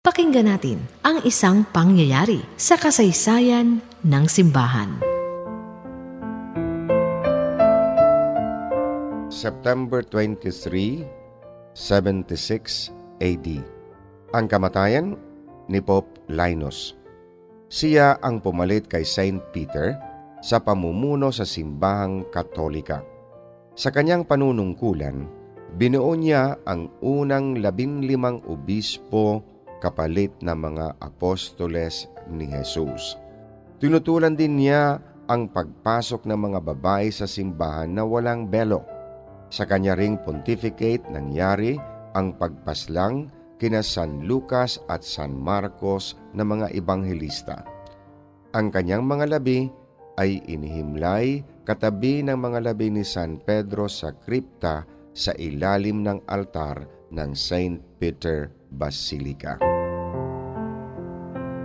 Pakinggan natin ang isang pangyayari sa kasaysayan ng simbahan. September 23, 76 AD. Ang kamatayan ni Pope Linus. Siya ang pumalit kay Saint Peter sa pamumuno sa simbahang katolika. Sa kanyang panunungkulan, binuo niya ang unang labinlimang obispo kapalit ng mga apostoles ni Jesus. Tinutulan din niya ang pagpasok ng mga babae sa simbahan na walang belo. Sa kanya ring pontificate nangyari ang pagpaslang kina San Lucas at San Marcos na mga ebanghelista. Ang kanyang mga labi ay inihimlay katabi ng mga labi ni San Pedro sa kripta sa ilalim ng altar ng Saint Peter Basilica.